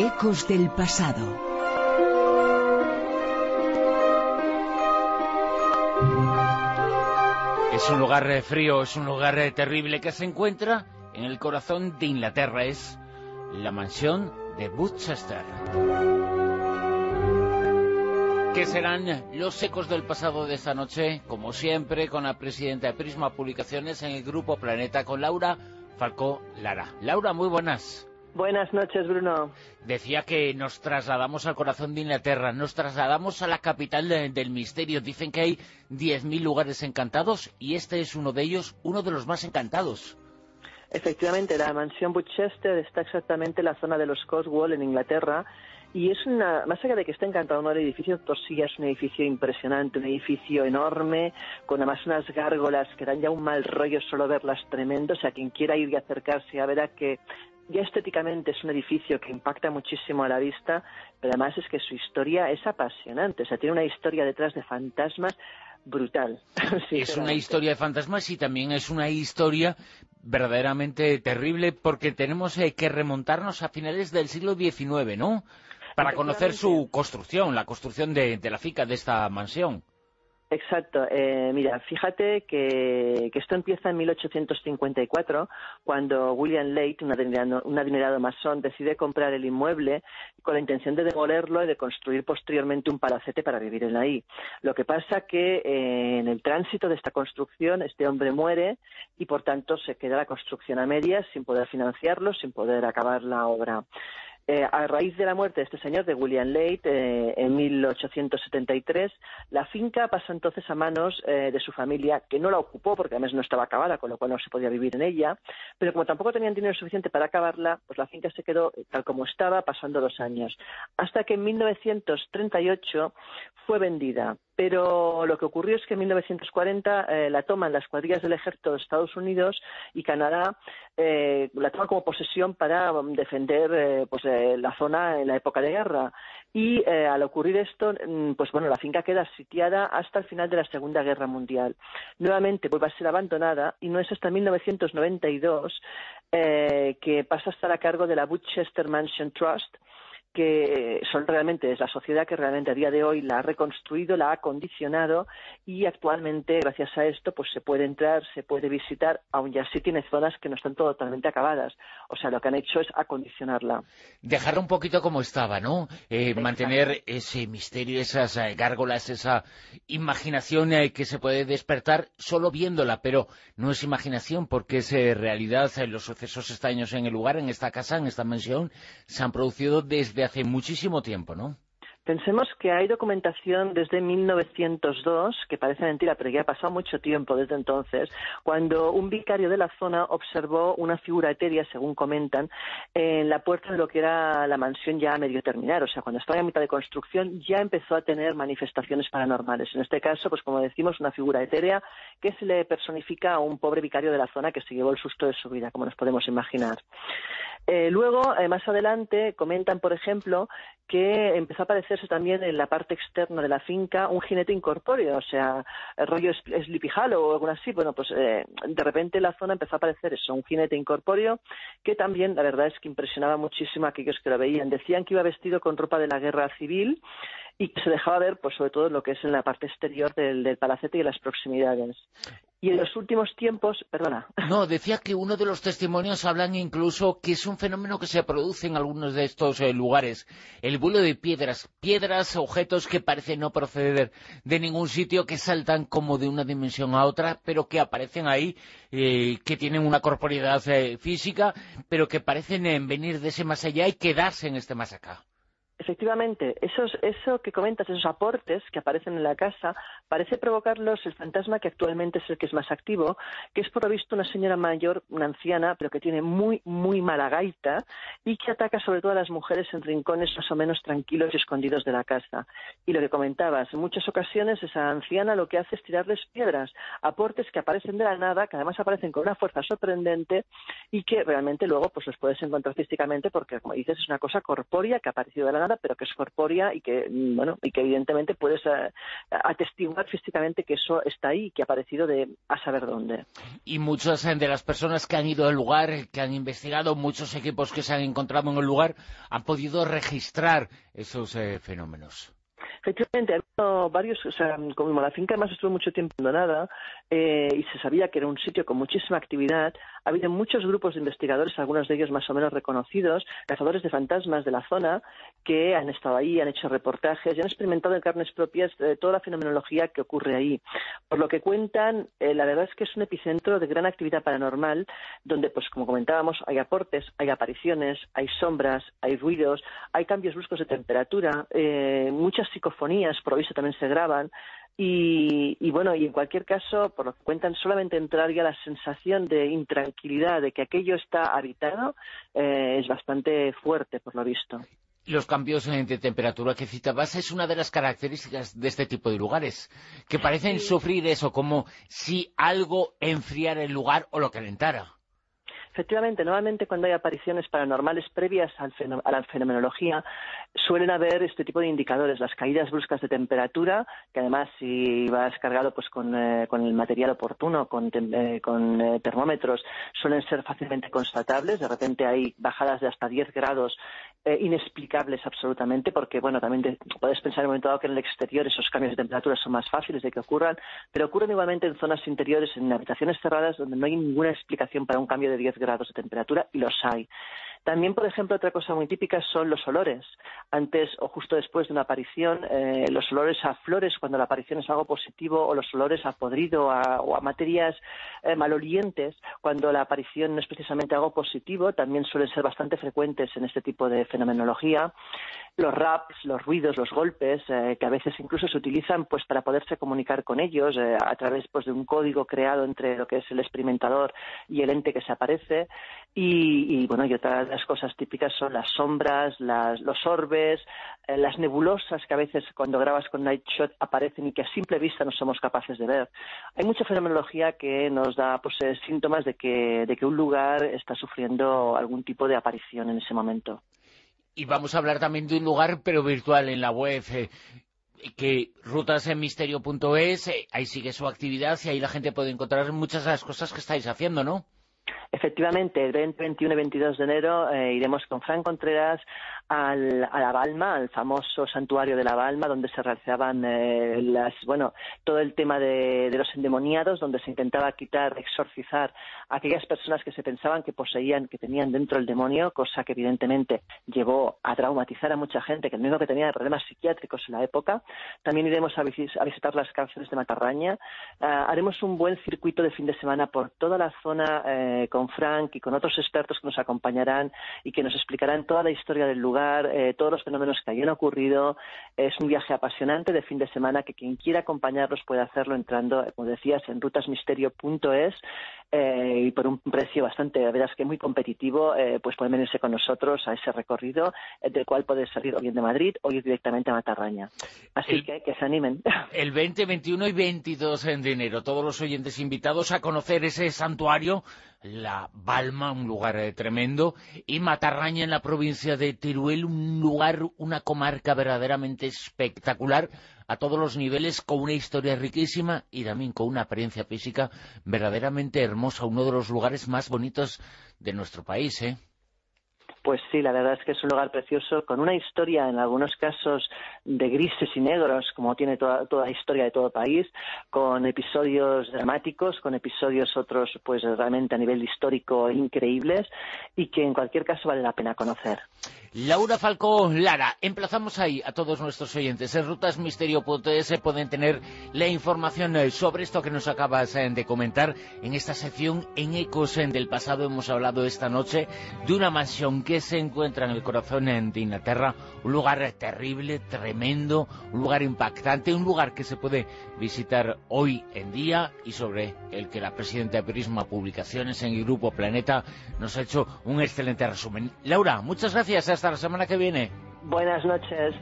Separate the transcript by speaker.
Speaker 1: Ecos del pasado.
Speaker 2: Es un lugar eh, frío, es un lugar eh, terrible que se encuentra en el corazón de Inglaterra. Es la mansión de Woodchester. ¿Qué serán los ecos del pasado de esta noche? Como siempre, con la presidenta de Prisma Publicaciones en el Grupo Planeta, con Laura Falcó Lara. Laura, muy buenas.
Speaker 3: Buenas noches, Bruno.
Speaker 2: Decía que nos trasladamos al corazón de Inglaterra, nos trasladamos a la capital del misterio. Dicen que hay 10.000 lugares encantados y este es uno de ellos, uno de los más encantados.
Speaker 3: Efectivamente, la mansión Butchester está exactamente en la zona de los Cotswold, en Inglaterra, y es una, más allá de que está encantado ¿no? el edificio, Tosilla es un edificio impresionante, un edificio enorme, con además unas gárgolas que dan ya un mal rollo solo verlas tremendo. O sea, quien quiera ir y acercarse a verá que ya estéticamente es un edificio que impacta muchísimo a la vista, pero además es que su historia es apasionante. O sea, tiene una historia detrás de fantasmas brutal.
Speaker 2: es una historia de fantasmas y también es una historia verdaderamente terrible porque tenemos eh, que remontarnos a finales del siglo XIX, ¿no? Para conocer su construcción, la construcción de, la finca, de esta mansión.
Speaker 3: Exacto. Eh, mira, fíjate que, esto empieza en 1854, cuando William Leight, un adinerado, un adinerado masón, decide comprar el inmueble con la intención de demolerlo y de construir posteriormente un palacete para vivir en ahí. Lo que pasa que eh, en el tránsito de esta construcción este hombre muere y por tanto se queda la construcción a medias sin poder financiarlo, sin poder acabar la obra. Eh, a raíz de la muerte de este señor, de William Leight, eh, en 1873, la finca pasa entonces a manos eh, de su familia, que no la ocupó porque además no estaba acabada, con lo cual no se podía vivir en ella, pero como tampoco tenían dinero suficiente para acabarla, pues la finca se quedó tal como estaba, pasando los años, hasta que en 1938 fue vendida pero lo que ocurrió es que en 1940 eh, la toman las cuadrillas del ejército de Estados Unidos y Canadá eh, la toman como posesión para um, defender eh, pues, la zona en la época de guerra. Y al ocurrir esto, mm, pues bueno, la finca queda sitiada hasta el final de la Segunda Guerra Mundial. Nuevamente vuelve a ser abandonada y no es hasta 1992 que pasa a estar a cargo de la Woodchester Mansion Trust, que son realmente, es la sociedad que realmente a día de hoy la ha reconstruido, la ha acondicionado y actualmente, gracias a esto, pues se puede entrar, se puede visitar, aun ya sí tiene zonas que no están totalmente acabadas. O sea, lo que han hecho es acondicionarla.
Speaker 2: Dejarla un poquito como estaba, ¿no? Eh, mantener ese misterio, esas eh, gárgolas, esa imaginación eh, que se puede despertar solo viéndola, pero no es imaginación porque es realidad. los sucesos extraños en el lugar, en esta casa, en esta mansión, se han producido desde hace muchísimo tiempo, ¿no?
Speaker 3: Pensemos que hay documentación desde 1902, que parece mentira, pero ya ha pasado mucho tiempo desde entonces, cuando un vicario de la zona observó una figura etérea, según comentan, en la puerta de lo que era la mansión ya a medio terminar. O sea, cuando estaba en mitad de construcción ya empezó a tener manifestaciones paranormales. En este caso, pues como decimos, una figura etérea que se le personifica a un pobre vicario de la zona que se llevó el susto de su vida, como nos podemos imaginar. Eh, luego, eh, más adelante, comentan, por ejemplo, que empezó a también en la parte externa de la finca un jinete incorpóreo, o sea, el rollo Sleepy Hollow o algo así. Bueno, pues eh, de repente en la zona empezó a aparecer eso, un jinete incorpóreo, que también, la verdad es que impresionaba muchísimo a aquellos que lo veían. Decían que iba vestido con ropa de la guerra civil y que se dejaba ver, pues sobre todo lo que es en la parte exterior del, palacete y las proximidades. Y en los últimos tiempos, perdona.
Speaker 2: No, decía que uno de los testimonios hablan incluso que es un fenómeno que se produce en algunos de estos eh, lugares. El vuelo de piedras, piedras, objetos que parecen no proceder de ningún sitio, que saltan como de una dimensión a otra, pero que aparecen ahí, eh, que tienen una corporeidad eh, física, pero que parecen venir de ese más allá y quedarse en este más acá.
Speaker 3: Efectivamente, esos, eso que comentas, esos aportes que aparecen en la casa, parece provocarlos el fantasma que actualmente es el que es más activo, que es por lo visto una señora mayor, una anciana, pero que tiene muy, muy mala gaita y que ataca sobre todo a las mujeres en rincones más o menos tranquilos y escondidos de la casa. Y lo que comentabas, en muchas ocasiones esa anciana lo que hace es tirarles piedras, aportes que aparecen de la nada, que además aparecen con una fuerza sorprendente y que realmente luego pues los puedes encontrar físicamente porque, como dices, es una cosa corpórea que ha aparecido de la nada pero que es corpórea y que, mm, bueno, y que evidentemente puedes eh, atestiguar físicamente que eso está ahí que ha aparecido de a saber dónde.
Speaker 2: Y muchas eh, de las personas que han ido al lugar, que han investigado, muchos equipos que se han encontrado en el lugar, han podido registrar esos fenómenos.
Speaker 3: Efectivamente, ha varios, o sea, como la finca además estuvo mucho tiempo abandonada eh, y se sabía que era un sitio con muchísima actividad, ha habido muchos grupos de investigadores, algunos de ellos más o menos reconocidos, cazadores de fantasmas de la zona, que han estado ahí, han hecho reportajes y han experimentado en carnes propias eh, toda la fenomenología que ocurre ahí. Por lo que cuentan, eh, la verdad es que es un epicentro de gran actividad paranormal, donde, pues como comentábamos, hay aportes, hay apariciones, hay sombras, hay ruidos, hay cambios bruscos de temperatura, muchas psicofonías por lo visto también se graban. Y, bueno, y en cualquier caso, por lo que cuentan, solamente entrar ya la sensación de intranquilidad, de que aquello está habitado, eh, es bastante fuerte, por lo visto.
Speaker 2: Los cambios de temperatura que citabas es una de las características de este tipo de lugares, que parecen sufrir eso, como si algo enfriara el lugar o lo calentara.
Speaker 3: Efectivamente, normalmente cuando hay apariciones paranormales previas a la fenomenología, suelen haber este tipo de indicadores, las caídas bruscas de temperatura, que además si vas cargado pues con, eh, el material oportuno, con, eh, eh, termómetros, suelen ser fácilmente constatables. De repente hay bajadas de hasta 10 grados inexplicables absolutamente, porque bueno, también puedes pensar en un momento dado que en el exterior esos cambios de temperatura son más fáciles de que ocurran, pero ocurren igualmente en zonas interiores, en habitaciones cerradas, donde no hay ninguna explicación para un cambio de 10 grados de temperatura y los hay. También, por ejemplo, otra cosa muy típica son los olores. Antes o justo después de una aparición, eh, los olores a flores cuando la aparición es algo positivo o los olores a podrido o a materias eh, malolientes cuando la aparición no es precisamente algo positivo, también suelen ser bastante frecuentes en este tipo de fenomenología. Los raps, los ruidos, los golpes, eh, que a veces incluso se utilizan pues para poderse comunicar con ellos a través pues, de un código creado entre lo que es el experimentador y el ente que se aparece. Y, bueno, y otras las cosas típicas son las sombras, los orbes, eh, las nebulosas que a veces cuando grabas con Night Shot aparecen y que a simple vista no somos capaces de ver. Hay mucha fenomenología que nos da pues, eh, síntomas de que, de que un lugar está sufriendo algún tipo de aparición en ese momento.
Speaker 2: Y vamos a hablar también de un lugar, pero virtual, en la web. Eh, que rutasenmisterio.es, ahí sigue su actividad y ahí la gente puede encontrar muchas de las cosas que estáis haciendo, ¿no?
Speaker 3: Efectivamente, el 20, 21 y 22 de enero eh, iremos con Fran Contreras al, a la Balma, al famoso santuario de la Balma, donde se realizaban eh, las, bueno, todo el tema de, los endemoniados, donde se intentaba quitar, exorcizar a aquellas personas que se pensaban que poseían, que tenían dentro el demonio, cosa que evidentemente llevó a traumatizar a mucha gente, que el mismo que tenía problemas psiquiátricos en la época. También iremos a, visitar las cárceles de Matarraña. Ah, haremos un buen circuito de fin de semana por toda la zona eh, con Frank y con otros expertos que nos acompañarán y que nos explicarán toda la historia del lugar, eh, todos los fenómenos que hayan ocurrido. Es un viaje apasionante de fin de semana que quien quiera acompañarnos puede hacerlo entrando, como decías, en rutasmisterio.es eh, y por un precio bastante, la verdad es que muy competitivo, eh, pues pueden venirse con nosotros a ese recorrido, del cual puedes salir o bien de Madrid o ir directamente a Matarraña. Así que que se animen.
Speaker 2: El 20, 21 y 22 de enero, todos los oyentes invitados a conocer ese santuario la Balma, un lugar eh, tremendo, y Matarraña en la provincia de Teruel, un lugar, una comarca verdaderamente espectacular a todos los niveles, con una historia riquísima y también con una apariencia física verdaderamente hermosa, uno de los lugares más bonitos de nuestro país, ¿eh?
Speaker 3: Pues sí, la verdad es que es un lugar precioso, con una historia, en algunos casos, de grises y negros, como tiene toda, la historia de todo país, con episodios dramáticos, con episodios otros, pues realmente a nivel histórico increíbles, y que en cualquier caso vale la pena conocer.
Speaker 2: Laura Falcó Lara, emplazamos ahí a todos nuestros oyentes. En rutasmisterio.es pueden tener la información eh, sobre esto que nos acabas eh, de comentar. En esta sección, en Ecos del pasado, hemos hablado esta noche de una mansión que se encuentra en el corazón de Inglaterra, un lugar terrible, tremendo, un lugar impactante, un lugar que se puede visitar hoy en día y sobre el que la presidenta de Prisma Publicaciones en el Grupo Planeta nos ha hecho un excelente resumen. Laura, muchas gracias hasta la semana que viene.
Speaker 3: Buenas noches.